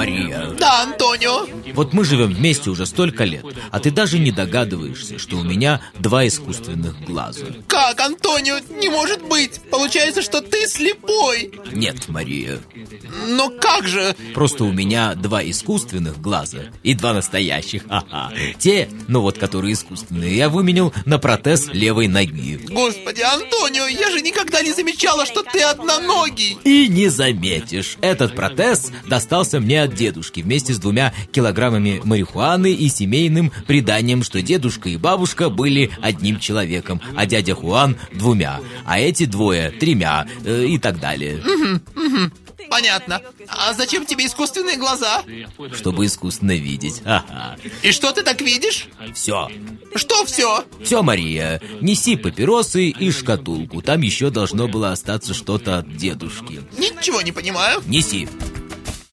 Мария. Да, Антонио. Вот мы живем вместе уже столько лет, а ты даже не догадываешься, что у меня два искусственных глаза. Как, Антонио? Не может быть. Получается, что ты слепой. Нет, Мария. Но как же? Просто у меня два искусственных глаза и два настоящих. Ага. Те, ну вот, которые искусственные, я выменил на протез левой ноги. Господи, Антонио, я же никогда не замечала, что ты одноногий. И не заметишь, этот протез достался мне от дедушки вместе с двумя килограммами марихуаны и семейным преданием, что дедушка и бабушка были одним человеком, а дядя Хуан двумя, а эти двое тремя э, и так далее. Понятно. А зачем тебе искусственные глаза? Чтобы искусственно видеть. Ага. И что ты так видишь? Все. Что все? Все, Мария, неси папиросы и шкатулку. Там еще должно было остаться что-то от дедушки. Ничего не понимаю. Неси.